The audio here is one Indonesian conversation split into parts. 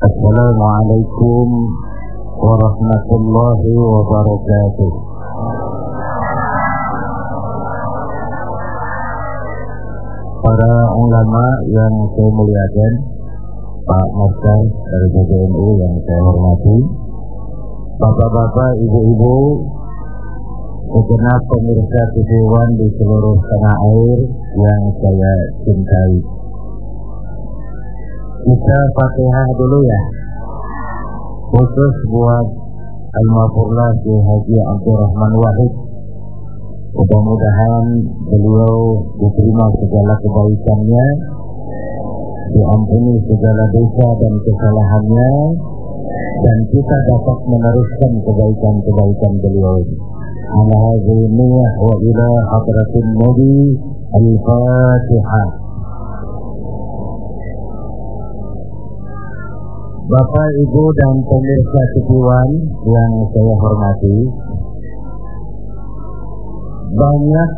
Assalamualaikum warahmatullahi wabarakatuh Para ulama yang saya muliakan Pak Maskar dari PBNU yang saya hormati Bapak-bapak, ibu-ibu segenap pemirsa One di seluruh tanah air yang saya cintai kita fatihah dulu ya khusus buat Al-Mafurlah di Haji Abdurrahman Wahid mudah-mudahan beliau diterima segala kebaikannya diampuni segala dosa dan kesalahannya dan kita dapat meneruskan kebaikan-kebaikan beliau ini. Wa ila hadratin Nabi al-Fatihah. Bapak, Ibu, dan pemirsa Sekiwan yang saya hormati, banyak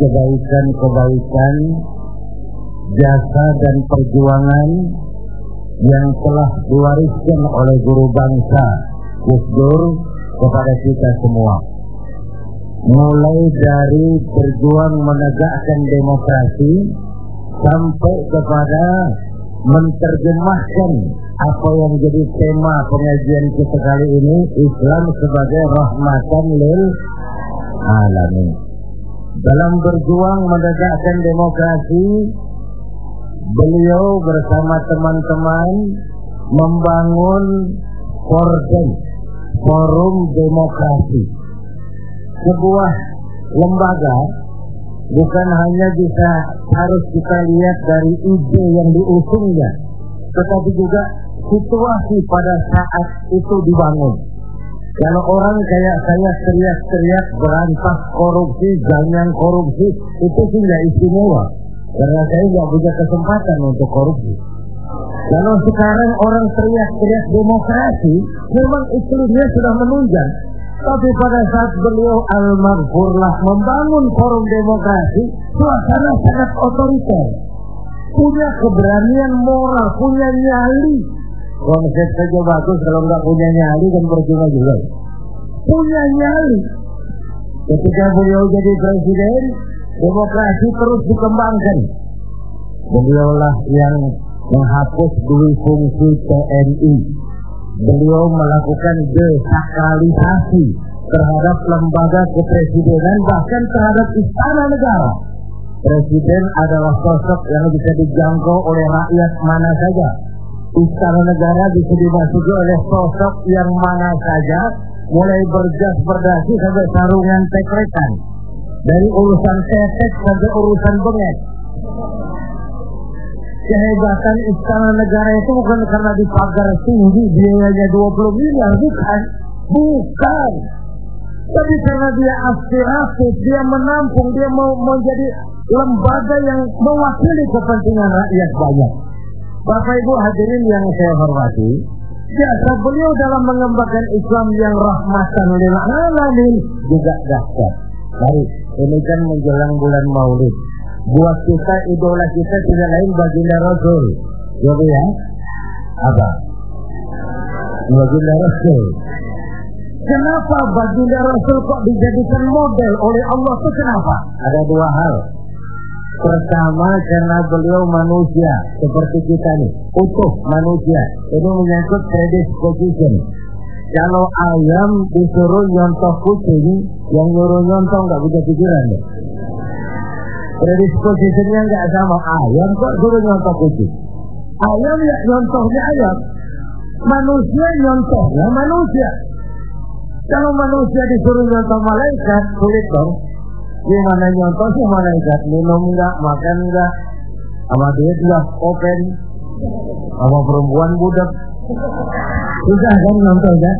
kebaikan-kebaikan, jasa dan perjuangan yang telah diwariskan oleh guru bangsa Gus kepada kita semua. Mulai dari berjuang menegakkan demokrasi sampai kepada menerjemahkan apa yang jadi tema pengajian kita kali ini Islam sebagai rahmatan lil alamin. Dalam berjuang menegakkan demokrasi, beliau bersama teman-teman membangun Forden, Forum Demokrasi sebuah lembaga bukan hanya bisa harus kita lihat dari ide yang diusungnya, tetapi juga situasi pada saat itu dibangun. Kalau orang kayak saya teriak-teriak berantas korupsi, jangan korupsi, itu nggak istimewa. Karena saya nggak punya kesempatan untuk korupsi. Kalau sekarang orang teriak-teriak demokrasi, memang iklimnya sudah menunjang. Tapi pada saat beliau almarhurlah membangun forum demokrasi, suasana sangat otoriter. Punya keberanian moral, punya nyali. Konsep saja bagus kalau nggak punya nyali kan percuma juga. Punya nyali. Ketika beliau jadi presiden, demokrasi terus dikembangkan. Beliaulah yang menghapus dua fungsi TNI beliau melakukan desakralisasi terhadap lembaga kepresidenan bahkan terhadap istana negara. Presiden adalah sosok yang bisa dijangkau oleh rakyat mana saja. Istana negara bisa dimasuki oleh sosok yang mana saja, mulai berjas berdasi sampai sarungan tekrekan. Dari urusan tetek sampai urusan bengek kehebatan istana negara itu bukan karena dipagar tinggi biayanya 20 miliar, bukan. Bukan. Tapi karena dia aspiratif, dia menampung, dia mau menjadi lembaga yang mewakili kepentingan rakyat banyak. Bapak Ibu hadirin yang saya hormati, jasa beliau dalam mengembangkan Islam yang rahmatan lil alamin juga dahsyat. Baik, ini kan menjelang bulan Maulid buat kita idola kita tidak lain baginda Rasul. Jadi ya, apa? Baginda Rasul. Kenapa baginda Rasul kok dijadikan model oleh Allah itu kenapa? Ada dua hal. Pertama karena beliau manusia seperti kita nih, utuh manusia. Ini menyangkut predisposition. Kalau ayam disuruh nyontoh kucing, yang nyuruh nyontoh nggak punya pikiran deh. Predisposisinya nggak sama ayam kok suruh nyontoh kucing. Ayam ya nyontohnya ayam. Manusia nyontohnya manusia. Kalau manusia disuruh nyontoh malaikat, sulit dong. Gimana nyontoh sih malaikat? Minum enggak, makan enggak, sama duit enggak, open, sama perempuan budak. Susah kan nyontohnya?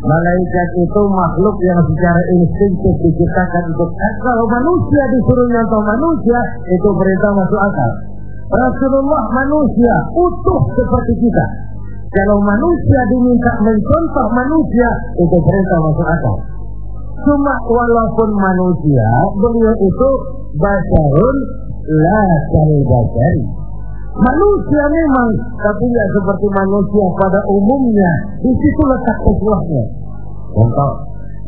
Malaikat itu makhluk yang secara instinktif diciptakan untuk eh, kalau manusia disuruh nyontoh manusia itu perintah masuk akal. Rasulullah manusia utuh seperti kita. Kalau manusia diminta mencontoh manusia itu perintah masuk akal. Cuma walaupun manusia beliau itu basarun la basari. Manusia memang, tapi tidak seperti manusia pada umumnya. Di situ letak. Contoh,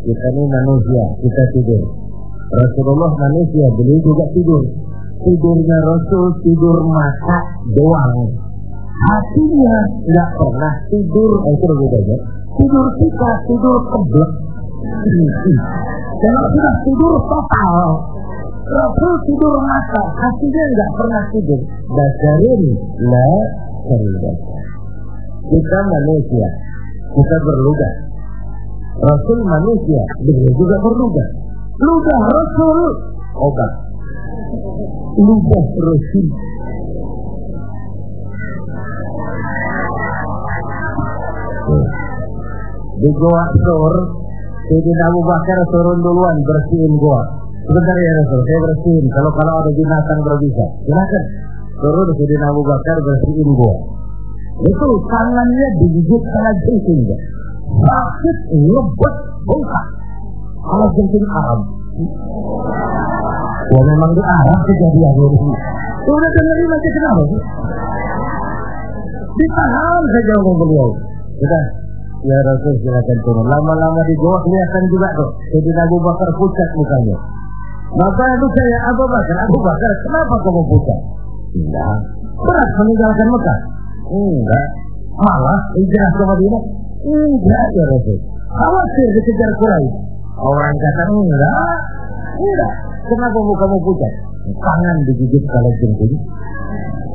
kita ini manusia, kita tidur. Rasulullah manusia, beliau juga tidur. Tidurnya Rasul tidur mata doang. Hatinya tidak pernah tidur, eh, itu bedanya. Tidur kita, tidur keblek. Kalau sudah tidur total, Rasul tidur mata, hatinya nggak pernah tidur. Dasarin la cerdas. Kita manusia, kita berludah. Rasul manusia, beliau juga berludah. Ludah Rasul obat. Ludah Rasul. Di Goa Sur, Sayyidina Abu Bakar turun duluan bersihin goa. Sebentar ya Rasul, saya bersihin. Kalau kalau ada binatang berbisa, silakan turun ke Abu Bakar bersihin gua. Itu tangannya digigit sangat jengking. Sakit, lebet, bongkak. Kalau jengking Arab. Ya memang di Arab kejadian ini. Sudah dengerin masih kenapa sih? Ditahan saja oleh beliau. Sudah, Ya Rasul silakan turun. Lama-lama di bawah kelihatan juga tuh. Jadi Abu Bakar pucat mukanya. Maka itu saya Abu Bakar, Abu Bakar, kenapa kamu pucat? Tidak. Berat meninggalkan Mekah? Enggak. Malah hijrah ke Madinah? Enggak ya Rasul. Khawatir dikejar Quraisy. Orang kata enggak. Enggak. Kenapa kamu pucat? Tangan digigit kalau jengking.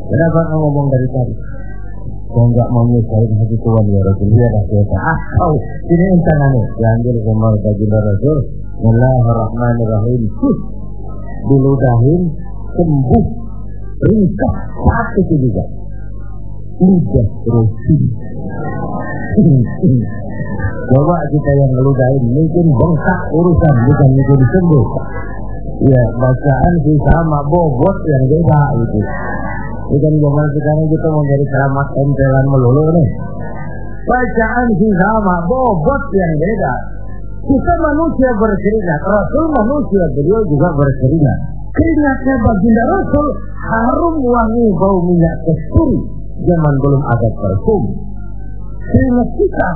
Kenapa kamu ngomong dari tadi? Saya enggak mau nyusahin hati Tuhan ya Rasul. Ya Rasul. Ah, oh, ini tangannya. Diambil sama baginda Rasul. Bismillahirrahmanirrahim. Diludahin, sembuh, ringkas, sakit itu juga. Lidah rosin. Coba kita yang ngeludahin, mungkin bengkak urusan, bukan mungkin sembuh. Ya, bacaan sih sama bobot yang beda itu. Bukan zaman sekarang kita mau jadi keramat empelan melulu nih. Bacaan sih sama, bobot yang beda. Kita manusia berkeringat, Rasul manusia, beliau juga berkeringat. Keringatnya baginda Rasul harum wangi bau minyak kasturi. Zaman belum ada parfum. Keringat kita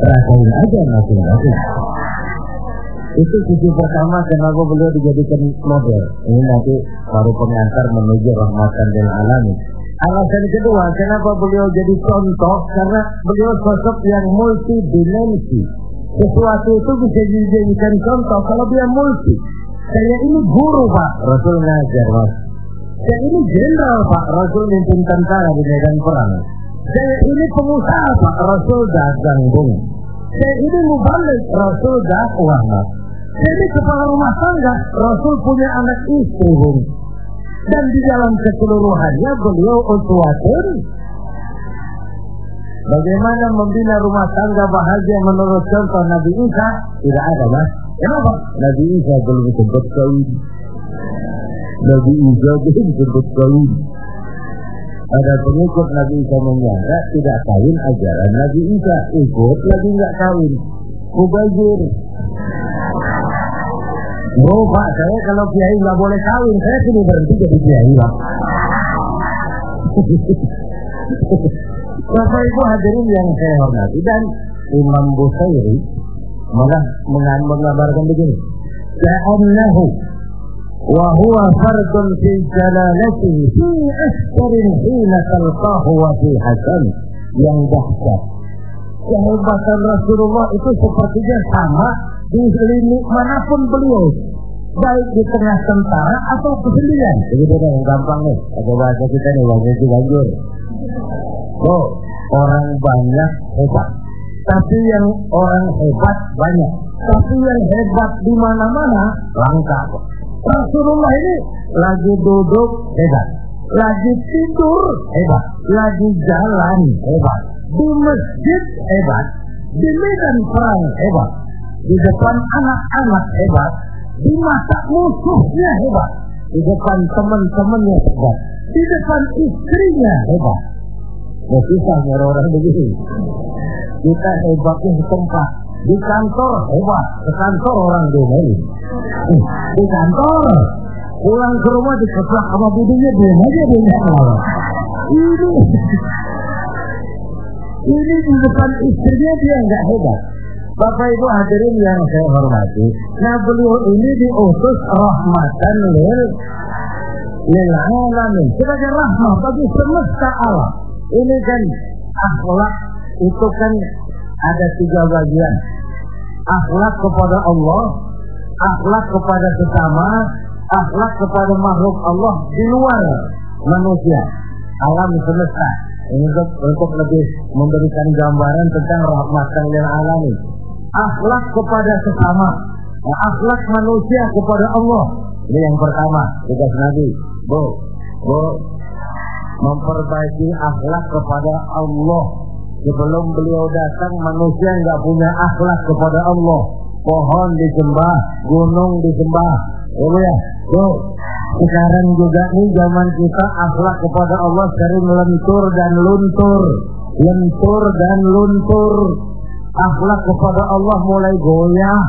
rasain aja masing-masing. Itu sisi pertama kenapa beliau dijadikan model. Ini nanti baru pengantar menuju rahmatan dan alamin. Alasan kedua, kenapa beliau jadi contoh? Karena beliau sosok yang multidimensi. Sesuatu itu bisa dijadikan contoh kalau dia multi. Saya ini guru Pak, Rasul ngajar Mas. Saya ini jenderal Pak, Rasul mimpin tentara di medan perang. Saya ini pengusaha Pak, Rasul dagang bung. Saya ini mubalik, Rasul dakwah Mas. Ini kepala rumah tangga, Rasul punya anak istri dan di dalam keseluruhannya beliau uswatun Bagaimana membina rumah tangga bahagia menurut contoh Nabi Isa? Tidak ada, Mas. Kenapa? Nabi Isa belum sempat kawin. Nabi Isa belum sempat kawin. Ada pengikut Nabi Isa menyangka tidak kawin ajaran Nabi Isa. Ikut lagi nggak kawin. Mubazir. Oh Pak, saya kalau kiai nggak boleh kawin, saya sini berhenti jadi kiai Pak. Bapak Ibu hadirin yang saya hormati dan Imam Busairi malah mengabarkan begini. Ka'annahu wa huwa fardun fi jalalatihi fi asfarin hina talqahu wa fi hasan yang dahsyat. Kehebatan Rasulullah itu sepertinya sama di mana pun beliau. Baik di tengah tentara atau kesendirian jadi beda yang gampang nih. Ada bahasa kita nih bahasa Ciganjur oh orang banyak hebat. Tapi yang orang hebat banyak. Tapi yang hebat di mana-mana langka. Rasulullah ini lagi duduk hebat. Lagi tidur hebat. Lagi jalan hebat. Di masjid hebat. Di medan perang hebat di depan anak-anak hebat, di mata musuhnya hebat, di depan teman-temannya hebat, di depan istrinya hebat. Ya susah orang begini. Kita hebatnya di tempat, di kantor hebat, di kantor orang domain. Di kantor Pulang ke rumah dikeplak sama budinya dia aja dia Ini ini di depan istrinya dia nggak hebat. Bapak Ibu hadirin yang saya hormati, nah beliau ini diutus rahmatan lil lil alamin sebagai rahmah bagi semesta alam. Ini kan akhlak itu kan ada tiga bagian. Akhlak kepada Allah, akhlak kepada sesama, akhlak kepada makhluk Allah di luar manusia, alam semesta. Ini untuk, untuk lebih memberikan gambaran tentang rahmatan lil alamin. Akhlak kepada sesama, nah, akhlak manusia kepada Allah. Ini yang pertama, tugas Nabi. Bu, bu, memperbaiki akhlak kepada Allah. Sebelum beliau datang, manusia nggak punya akhlak kepada Allah. Pohon disembah, gunung disembah. Oh ya, tuh. Sekarang juga nih zaman kita akhlak kepada Allah sering lentur dan luntur. Lentur dan luntur. Akhlak kepada Allah mulai goyah.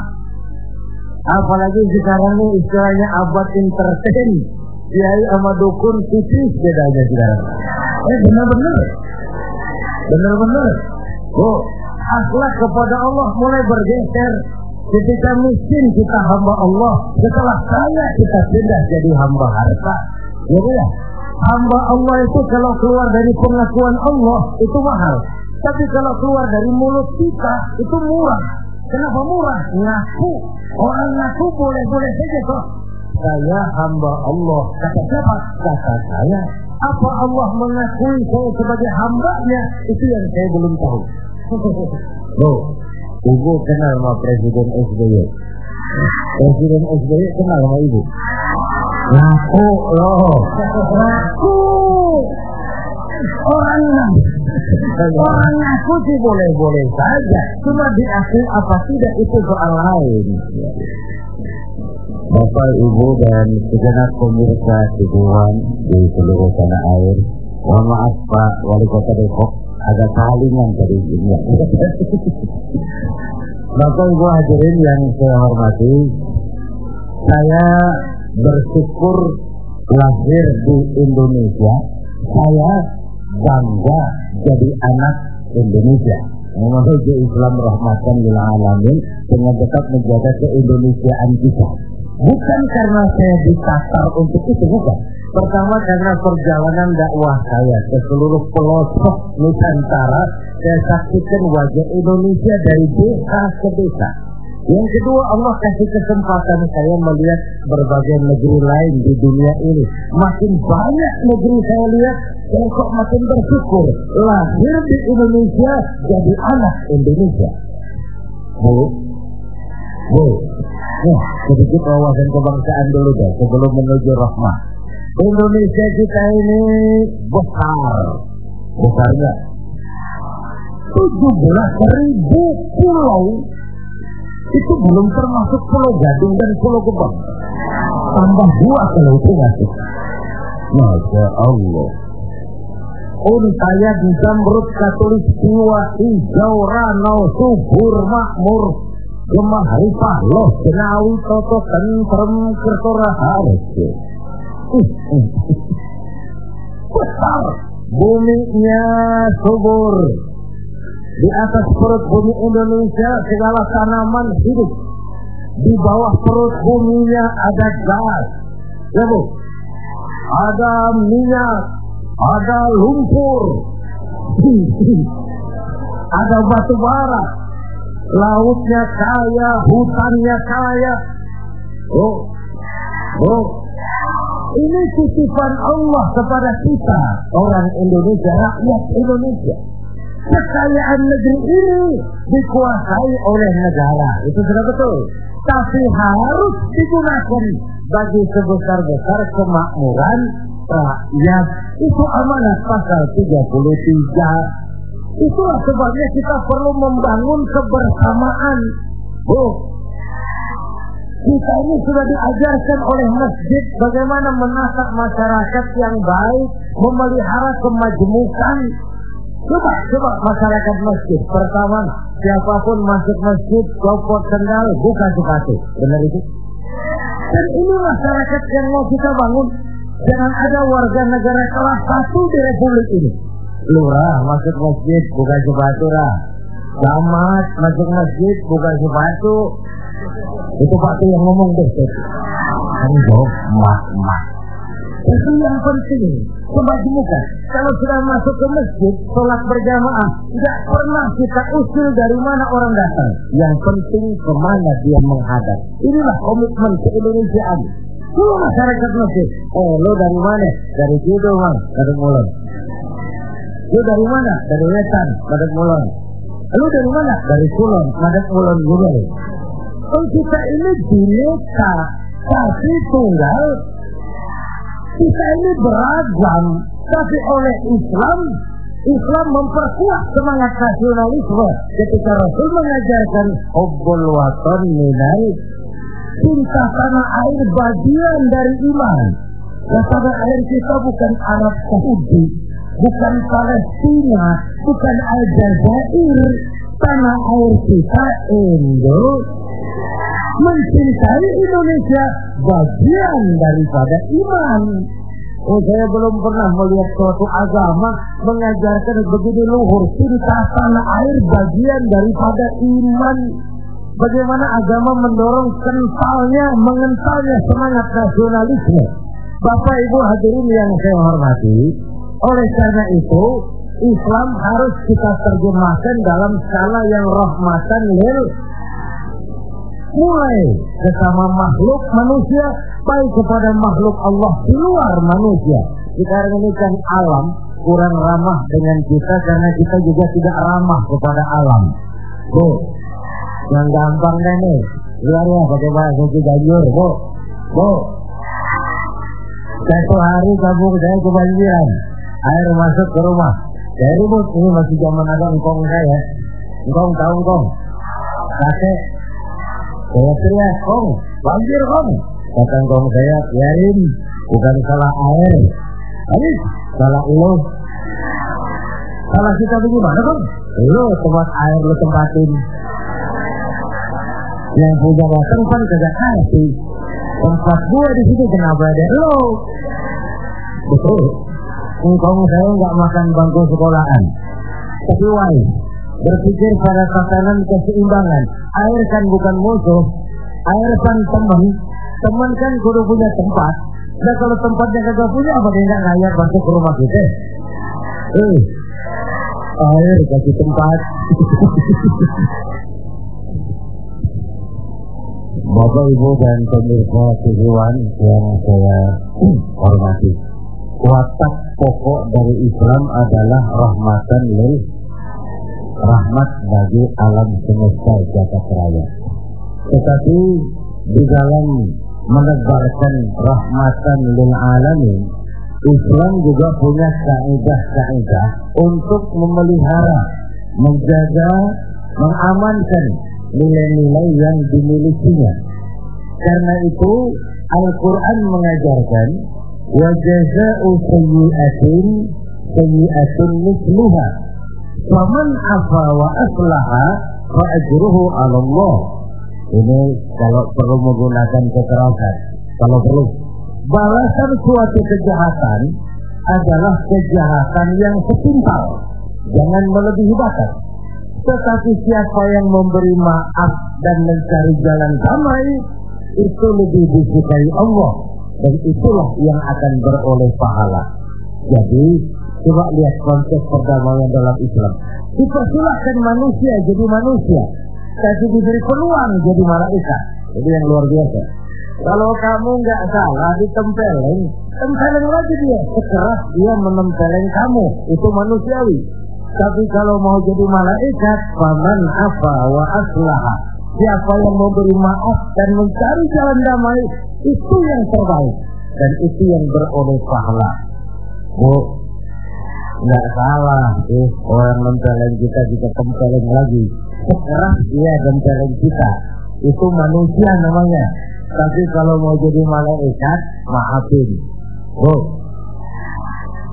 Apalagi sekarang ini istilahnya abad entertain kiai sama dukun tipis bedanya sekarang. Eh benar-benar. Benar-benar. Oh, akhlak kepada Allah mulai bergeser. Ketika miskin kita hamba Allah, setelah kaya kita pindah jadi hamba harta. Ya, ya. Hamba Allah itu kalau keluar dari pengakuan Allah itu mahal. Tapi kalau keluar dari mulut kita itu murah. Kenapa murah? Ngaku. Orang ngaku boleh-boleh saja kok saya hamba Allah. Kata siapa? Kata saya. Apa Allah mengakui saya sebagai hambanya? Itu yang saya belum tahu. Oh, ibu kenal sama Presiden SBY. Presiden SBY kenal sama ibu. Ngaku loh. Ngaku. Orang Orang ngaku sih boleh-boleh saja. Cuma diakui apa tidak itu soal lain. Bapak, Ibu, dan segenap pemirsa Sibuan di seluruh tanah air. Mohon maaf Pak Wali Kota Depok, agak kehalingan tadi ini. Bapak Ibu hadirin yang saya hormati, saya bersyukur lahir di Indonesia. Saya bangga jadi anak Indonesia. Menuju Islam rahmatan lil alamin dengan tetap menjaga keindonesiaan kita. Bukan karena saya dikasar untuk itu, bukan. Pertama karena perjalanan dakwah saya ke seluruh pelosok Nusantara, saya saksikan wajah Indonesia dari desa ke desa. Yang kedua Allah kasih kesempatan saya melihat berbagai negeri lain di dunia ini. Makin banyak negeri saya lihat, saya kok makin bersyukur. Lahir di Indonesia, jadi anak Indonesia. Bu, bu, ya, sedikit wawasan kebangsaan dulu deh, sebelum menuju rahmah. Indonesia kita ini besar, besarnya 17 ribu pulau itu belum termasuk Pulau Gadung dan Pulau Gebang. Tambah dua kalau itu masuk. Masya Allah. Untaya di Zamrud Katolik Siwa Hijau Ranau Subur Makmur Gemah Ripah Loh Jenawi Toto Tentrem Kertora Harus Besar Buminya subur di atas perut bumi Indonesia segala tanaman hidup. Di bawah perut buminya ada gas. Ya bu? Ada minyak. Ada lumpur. ada batu bara. Lautnya kaya, hutannya kaya. Oh, oh, ini titipan Allah kepada kita, orang Indonesia, rakyat Indonesia kekayaan negeri ini dikuasai oleh negara. Itu sudah betul. Tapi harus digunakan bagi sebesar-besar kemakmuran rakyat. Itu amanah pasal 33. Itulah sebabnya kita perlu membangun kebersamaan. Oh, kita ini sudah diajarkan oleh masjid bagaimana menatap masyarakat yang baik, memelihara kemajemukan, Coba, coba masyarakat masjid. Pertama, siapa pun masuk masjid, copot sendal, buka sepatu. Benar itu? Dan ini masyarakat yang mau kita bangun. Jangan ada warga negara kelas satu di Republik ini. Lurah masuk masjid bukan sepatu lah. Camat masuk masjid bukan sepatu. Itu Pak yang ngomong deh. Kan jawab mak mak. Itu yang penting. Coba muka. Kalau sudah masuk ke masjid, sholat berjamaah, tidak pernah kita usul dari mana orang datang. Yang penting ke mana dia menghadap. Inilah komitmen ke Indonesiaan. Semua masyarakat masjid. Oh, lo dari mana? Dari situ, Bang. Dari Mulon. Lo dari mana? Dari Wetan, Madat Mulon. Lo dari mana? Dari Kulon, Madat Mulon juga. Oh, kita ini bineka, tapi tunggal kita ini beragam, tapi oleh Islam, Islam memperkuat semangat nasionalisme. Ketika Rasul mengajarkan hubbul waton minal. Cinta tanah air bagian dari iman. Dan tanah air kita bukan Arab Saudi, bukan Palestina, bukan Aljazair, tanah air kita Indo mencintai Indonesia bagian daripada iman. Oh, saya belum pernah melihat suatu agama mengajarkan begitu luhur cinta tanah air bagian daripada iman. Bagaimana agama mendorong kentalnya, mengentalnya semangat nasionalisme. Bapak Ibu hadirin yang saya hormati, oleh karena itu Islam harus kita terjemahkan dalam skala yang rahmatan lil mulai sesama makhluk manusia baik kepada makhluk Allah di luar manusia. Kita ini kan alam kurang ramah dengan kita karena kita juga tidak ramah kepada alam. Bu, yang gampang deh nih. Luar ya pakai bahasa Ciganjur, bu. Bu, satu hari kamu saya kebanjiran. Air masuk ke rumah. Saya ribut, ini masih zaman ada engkong saya. Engkong tahu engkong. Kakek saya teriak, kong, banjir kong. Kata kong saya, biarin, bukan salah air. Tapi salah lo. Salah kita bagaimana kong? Lo tempat air lo tempatin. Yang punya datang kan kagak kasih. Tempat gue di situ kenapa ada lo? Betul. Engkong saya nggak makan bangku sekolahan. Tapi wise berpikir pada tatanan keseimbangan. Air kan bukan musuh, air kan teman. Teman kan kudu punya tempat. Nah kalau tempatnya kagak punya apa dia nggak ngayak masuk ke rumah kita? Eh, air kasih tempat. Bapak Ibu dan pemirsa tujuan yang saya hormati. Watak pokok dari Islam adalah rahmatan lil rahmat bagi alam semesta jagat raya. Tetapi di dalam menebarkan rahmatan lil alamin, Islam juga punya kaidah-kaidah untuk memelihara, menjaga, mengamankan nilai-nilai yang dimilikinya. Karena itu Al-Quran mengajarkan wajaza'u sayyi'atin sayyi'atin misluha Faman afa wa aslaha fa ajruhu 'ala Allah. Ini kalau perlu menggunakan kekerasan, kalau perlu. Balasan suatu kejahatan adalah kejahatan yang setimpal. Jangan melebihi batas. Tetapi siapa yang memberi maaf dan mencari jalan damai, itu lebih disukai Allah. Dan itulah yang akan beroleh pahala. Jadi Coba lihat konsep perdamaian dalam Islam. Dipersilahkan manusia jadi manusia. Tapi diberi peluang jadi malaikat. Jadi yang luar biasa. Kalau kamu nggak salah ditempeleng, tempeleng lagi dia. Sekeras dia menempeleng kamu. Itu manusiawi. Tapi kalau mau jadi malaikat, paman apa wa aslaha. Siapa yang memberi maaf dan mencari jalan damai, itu yang terbaik. Dan itu yang beroleh pahala. Bu, nggak salah. Eh, orang nempelin kita juga tempelin lagi. Sekarang dia tempelin kita. Itu manusia namanya. Tapi kalau mau jadi malaikat maafin. Oh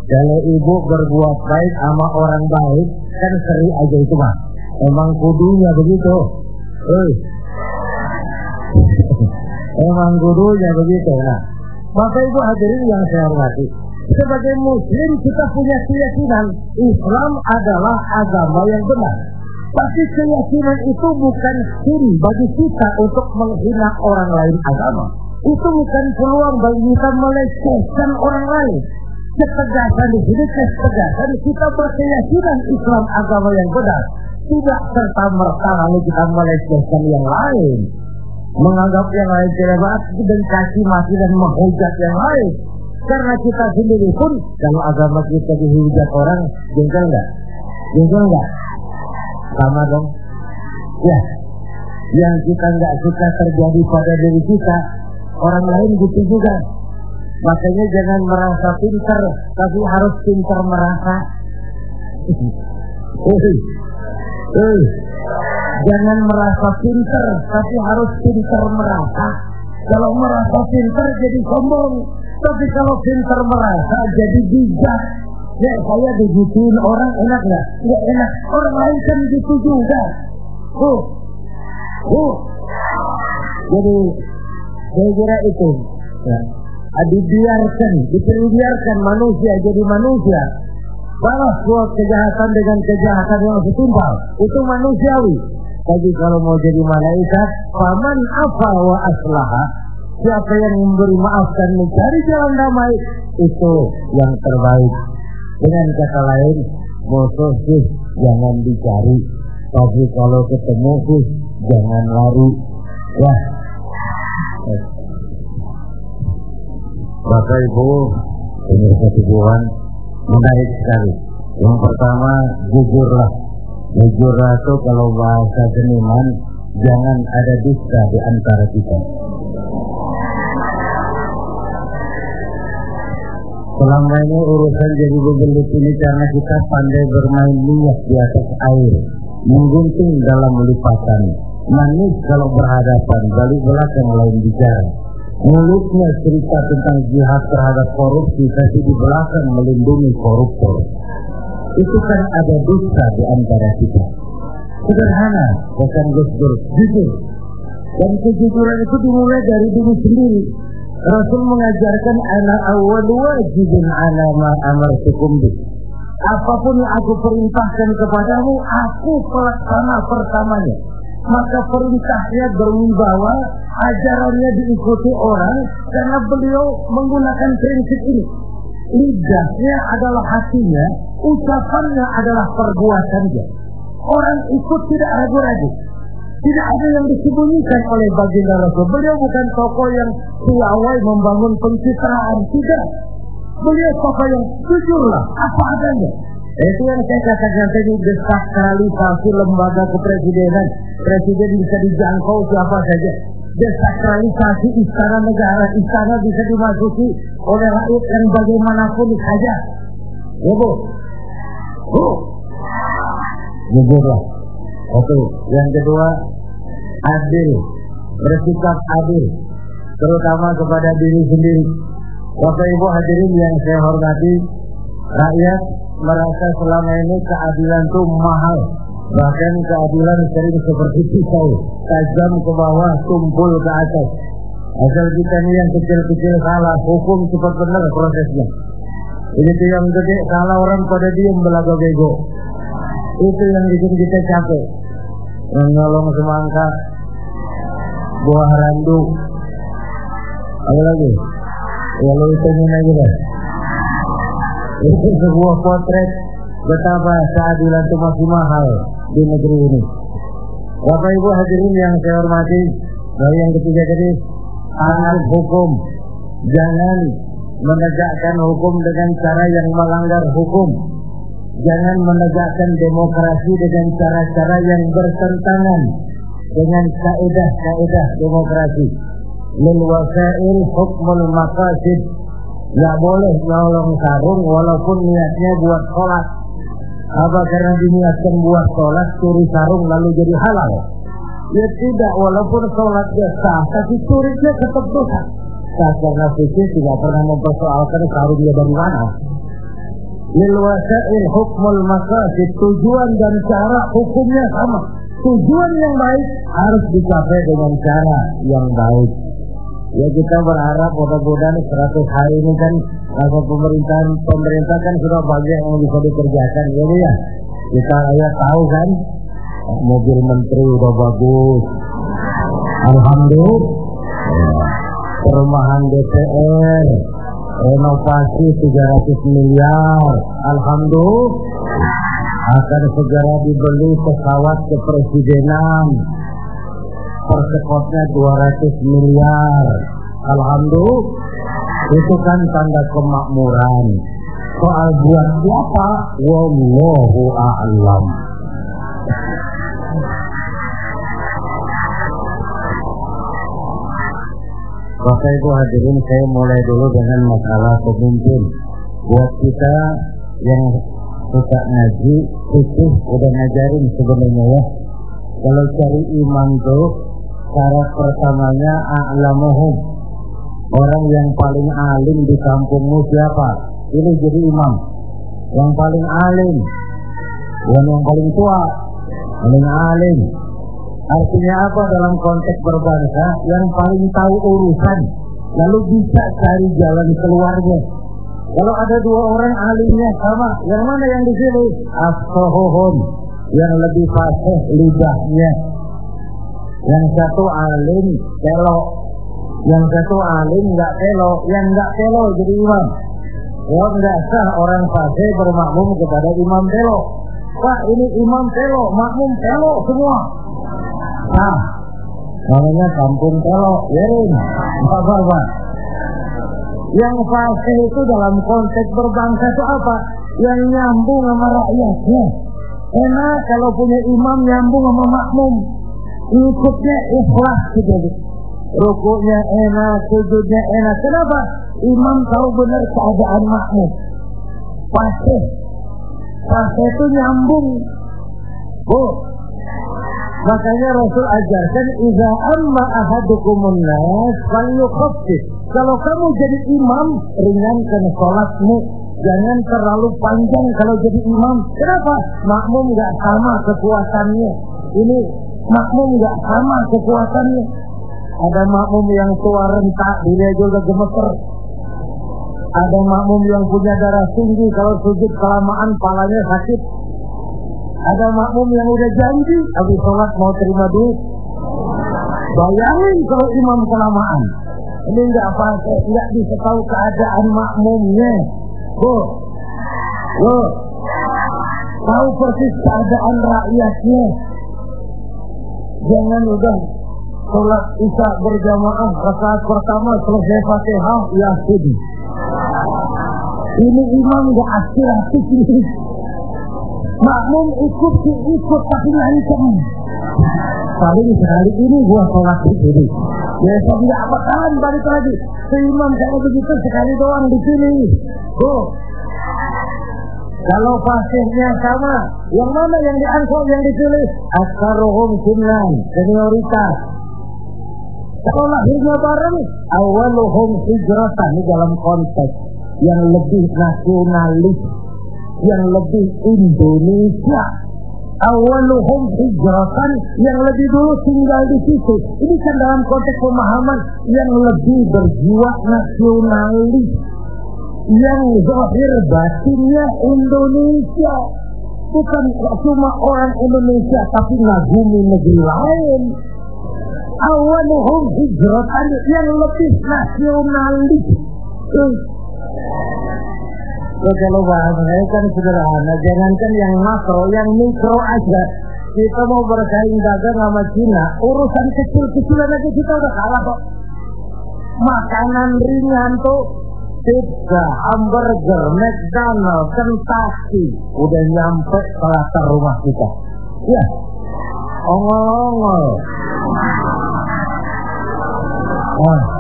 kalau ibu berbuat baik sama orang baik kan seri aja itu mah emang kudunya begitu. Eh. Emang gurunya begitu. Nah, Bapak Ibu hadirin yang saya hormati. Sebagai muslim kita punya keyakinan Islam adalah agama yang benar. Tapi keyakinan itu bukan sin bagi kita untuk menghina orang lain agama. Itu bukan peluang bagi kita melecehkan orang lain. Ketegasan di sini ketegasan kita berkeyakinan Islam agama yang benar. Tidak serta merta lalu kita melecehkan yang lain menganggap yang lain tidak dan kasih mati dan menghujat yang lain. Karena kita sendiri pun kalau agama kita dihujat orang, jengkel enggak? Jengkel enggak? Sama dong. Ya, yang kita enggak suka terjadi pada diri kita, orang lain gitu juga. Makanya jangan merasa pintar, tapi harus pintar merasa. Hei, Jangan merasa pinter, tapi harus pinter merasa. Kalau merasa pinter jadi sombong, tapi kalau pinter merasa jadi bijak. Ya saya digituin orang enak nggak? Nggak enak. Orang lain kan gitu juga. Oh, oh. Jadi saya kira itu. Ya. Dibiarkan, manusia jadi manusia. Balas buat kejahatan dengan kejahatan yang setimpal. Itu manusiawi. Tapi kalau mau jadi malaikat, paman apa wa aslaha, siapa yang memberi maaf dan mencari jalan damai, itu yang terbaik. Dengan kata lain, musuh sih jangan dicari, tapi kalau ketemu sih jangan lari. Ya. Bapak Ibu, pemirsa Tuhan, menarik sekali. Yang pertama, jujurlah Jujur itu kalau bahasa seniman jangan ada dusta di antara kita. Selama ini urusan jadi bebelit ini karena kita pandai bermain minyak di atas air, menggunting dalam lipatan, manis kalau berhadapan, balik belakang lain bicara. Mulutnya cerita tentang jihad terhadap korupsi, tapi di belakang melindungi koruptor itu kan ada dusta di antara kita. Sederhana, bukan Gus Dur, jujur. Dan kejujuran itu dimulai dari diri sendiri. Rasul mengajarkan anak awal wajibin ala ma amartukum bi. Apa pun yang aku perintahkan kepadamu, aku pelaksana pertamanya. Maka perintahnya berwibawa, ajarannya diikuti orang, karena beliau menggunakan prinsip ini. Lidahnya adalah hatinya, ucapannya adalah perbuatannya. Orang ikut tidak ragu-ragu. Tidak ada yang disembunyikan oleh baginda Rasul. Beliau bukan tokoh yang piawai membangun pencitraan. Tidak. Beliau tokoh yang jujurlah apa adanya. Itu yang saya katakan tadi desakralisasi lembaga kepresidenan. Presiden bisa dijangkau siapa saja. Desakralisasi istana negara. Istana bisa dimasuki oleh rakyat yang bagaimanapun saja. Ya bu, Oh. Jujurlah. Oke. Yang kedua, adil. Bersikap adil. Terutama kepada diri sendiri. Bapak Ibu hadirin yang saya hormati, rakyat merasa selama ini keadilan itu mahal. Bahkan keadilan sering seperti pisau, tajam ke bawah, tumpul ke atas. Asal kita ini yang kecil-kecil salah, hukum cepat benar prosesnya. Itu yang gede salah orang pada diam belaga bego. Itu yang bikin kita capek. Menolong semangka, buah randu. Apa lagi? Ya lo itu aja dah. Itu sebuah potret betapa keadilan itu masih mahal di negeri ini. Bapak Ibu hadirin yang saya hormati, dari yang ketiga tadi, anak hukum. Jangan menegakkan hukum dengan cara yang melanggar hukum. Jangan menegakkan demokrasi dengan cara-cara yang bertentangan dengan kaedah-kaedah demokrasi. Lil wasail hukmul maqasid. Tidak boleh nyolong sarung walaupun niatnya buat sholat. Apa karena diniatkan buat sholat curi sarung lalu jadi halal? Ya tidak, walaupun sholatnya sah, tapi curinya tetap dosa karena fikih tidak pernah mempersoalkan sarung dia dari mana. Lil wasail hukmul maqasid tujuan dan cara hukumnya sama. Tujuan yang baik harus dicapai dengan cara yang baik. Ya kita berharap mudah-mudahan 100 hari ini kan masa pemerintahan pemerintah kan sudah banyak yang bisa dikerjakan ya ya. Kita ya tahu kan mobil menteri udah bagus. Alhamdulillah. Perumahan DPR renovasi 300 miliar. Alhamdulillah. Akan segera dibeli pesawat kepresidenan. Persekotnya 200 miliar. Alhamdulillah. Itu kan tanda kemakmuran. Soal buat siapa? Wallahu a'lam Bapak Ibu hadirin saya mulai dulu dengan masalah pemimpin. Buat kita yang suka ngaji itu udah ngajarin sebenarnya ya. Kalau cari iman tuh cara pertamanya a'lamuhum. Orang yang paling alim di kampungmu siapa? Ini jadi imam. Yang paling alim. Yang yang paling tua. Paling alim artinya apa dalam konteks berbangsa yang paling tahu urusan lalu bisa cari jalan keluarnya kalau ada dua orang alimnya sama, yang mana yang di sini? Afsahuhum, yang lebih fasih lidahnya. Yang satu alim telo, yang satu alim nggak telo, yang nggak telo jadi imam. Ya nggak sah orang fasih bermakmum kepada imam telo. Pak ini imam telo, makmum telo semua. Nah, namanya kampung telo, ya, apa apa. Yang fasih itu dalam konteks berbangsa itu apa? Yang nyambung sama rakyatnya. Enak kalau punya imam nyambung sama makmum. Ikutnya ikhlas gitu. Rukuknya enak, sujudnya enak. Kenapa? Imam tahu benar keadaan makmum. Fasih. Fasih itu nyambung. Oh, Makanya Rasul ajarkan Iza amma ahadukumun nas falyukhaffif. Kalau kamu jadi imam, ringankan sholatmu. Jangan terlalu panjang kalau jadi imam. Kenapa? Makmum nggak sama kekuatannya. Ini makmum nggak sama kekuatannya. Ada makmum yang tua rentak, dia juga gemeter. Ada makmum yang punya darah tinggi, kalau sujud kelamaan palanya sakit. Ada makmum yang udah janji habis sholat mau terima duit. Bayangin kalau imam kelamaan. Ini enggak apa enggak bisa tahu keadaan makmumnya. Bu, bu, tahu persis keadaan rakyatnya. Jangan udah sholat isya berjamaah rakaat pertama selesai fatihah ya sedih. Ini imam enggak aspiratif makmum ikut si ikut tapi ngancem paling sekali ini gua sholat di sini. Besok tidak bakalan balik lagi? Seimam kalau begitu sekali doang di sini. Tuh. Kalau fasihnya sama, yang mana yang diangkut yang dipilih? Askaruhum sunnah, senioritas. Kalau lahirnya bareng, awaluhum hijratan ini dalam konteks yang lebih nasionalis yang lebih Indonesia. Awaluhum hijratan yang lebih dulu tinggal di situ. Ini kan dalam konteks pemahaman yang lebih berjiwa nasionalis. Yang zahir batinnya Indonesia. Bukan cuma orang Indonesia tapi ngagumi negeri lain. Awaluhum hijratan yang lebih nasionalis. So, kalau bahasanya kan sederhana, jangankan yang makro, yang mikro aja. Kita mau bersaing dagang sama Cina, urusan kecil-kecilan aja kita udah kalah kok. Makanan ringan tuh pizza, hamburger, McDonald, Kentucky udah nyampe ke rumah kita. Ya, ongol-ongol. Oh.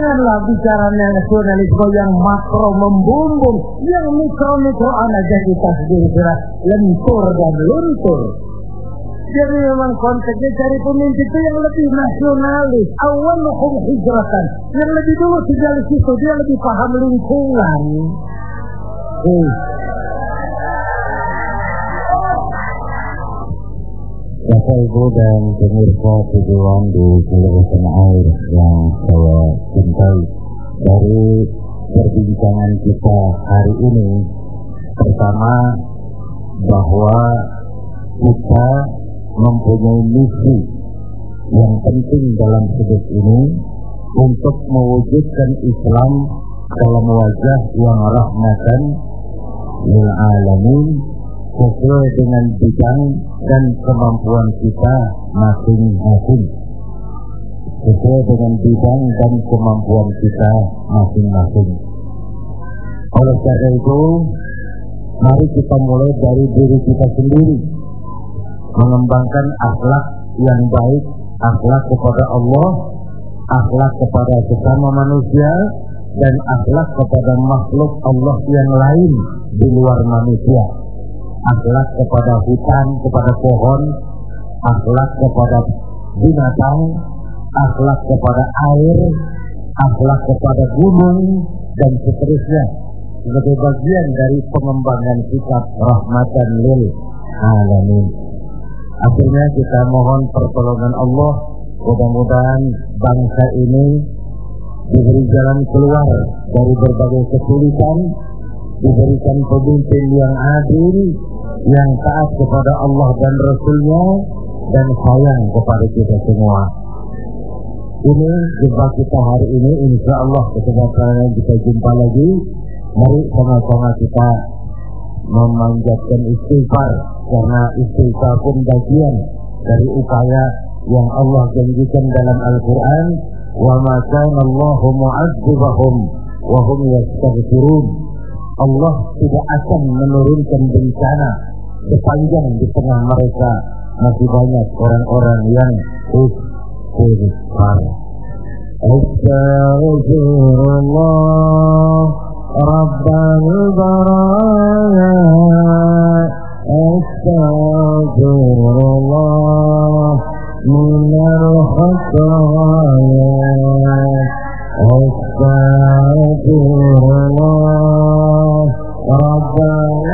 Janganlah bicara nasionalisme yang makro membumbung, yang mikro-mikro aja kita sendiri sudah lentur dan luntur. Jadi memang konteksnya cari pemimpin itu yang lebih nasionalis. Awaluhum hijratan. Yang lebih dulu tinggal di situ, dia lebih paham lingkungan. Eh. Bapak Ibu dan pemirsa tujuan di seluruh tanah air yang saya cintai. Dari perbincangan kita hari ini pertama bahwa kita mempunyai misi yang penting dalam hidup ini untuk mewujudkan Islam dalam wajah yang rahmatan lil alamin sesuai dengan bidang dan kemampuan kita masing-masing. Sesuai dengan bidang dan kemampuan kita masing-masing. Oleh karena itu mari kita mulai dari diri kita sendiri. Mengembangkan akhlak yang baik akhlak kepada Allah akhlak kepada sesama manusia dan akhlak kepada makhluk Allah yang lain di luar manusia. Akhlak kepada hutan, kepada pohon, akhlak kepada binatang, akhlak kepada air, akhlak kepada gunung, dan seterusnya. Sebagai bagian dari pengembangan sikap rahmatan lil alamin. Akhirnya kita mohon pertolongan Allah Mudah-mudahan bangsa ini diberi jalan keluar dari berbagai kesulitan, diberikan pemimpin yang adil, yang taat kepada Allah dan Rasulnya, dan sayang kepada kita semua. Ini jumpa kita hari ini, insya Allah kesempatan kita jumpa lagi. Mari sama-sama kita memanjatkan istighfar, karena istighfar pun bagian dari upaya yang Allah janjikan dalam Al-Quran wa ma kana Allahu mu'adzibahum wa hum yastaghfirun Allah tidak akan menurunkan bencana sepanjang di tengah mereka masih banyak orang-orang yang istighfar. Astagfirullah Rabbal Baraya Astagfirullah Minal Khataya Astagfirullah Rabbal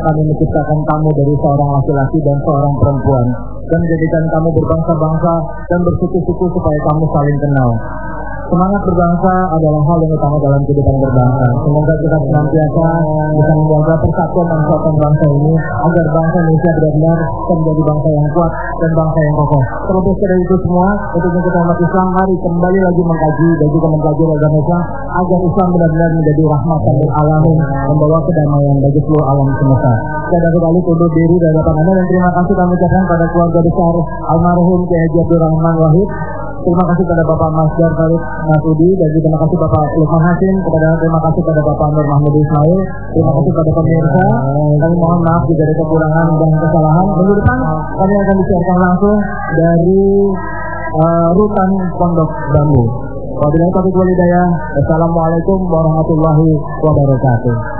kami menciptakan kamu dari seorang laki-laki dan seorang perempuan dan menjadikan kamu berbangsa-bangsa dan bersuku-suku supaya kamu saling kenal. Semangat berbangsa adalah hal yang utama dalam kehidupan berbangsa. Semoga kita senantiasa bisa menjaga persatuan dan kesatuan bangsa ini agar bangsa Indonesia benar-benar menjadi bangsa yang kuat dan bangsa yang kokoh. Terlebih dari itu semua, tentunya kita umat Islam mari kembali lagi mengkaji dan juga mengkaji agama Islam agar Islam benar-benar menjadi rahmatan dan alamin membawa kedamaian bagi seluruh alam semesta. Saya kembali tunduk diri dari hadapan Anda dan terima kasih kami ucapkan pada keluarga besar almarhum Kiai Haji Rahman Wahid Terima kasih kepada Bapak Mas Jar Farid Masudi dan juga terima kasih Bapak Lukman Hasim, kepada terima kasih kepada Bapak Nur Mahmud Ismail, terima kasih kepada pemirsa. Kami mohon maaf jika ada kekurangan dan kesalahan. Minggu depan kami akan disiarkan langsung dari uh, rutan Pondok Bambu. Wabillahi taufiq walhidayah. Assalamualaikum warahmatullahi wabarakatuh.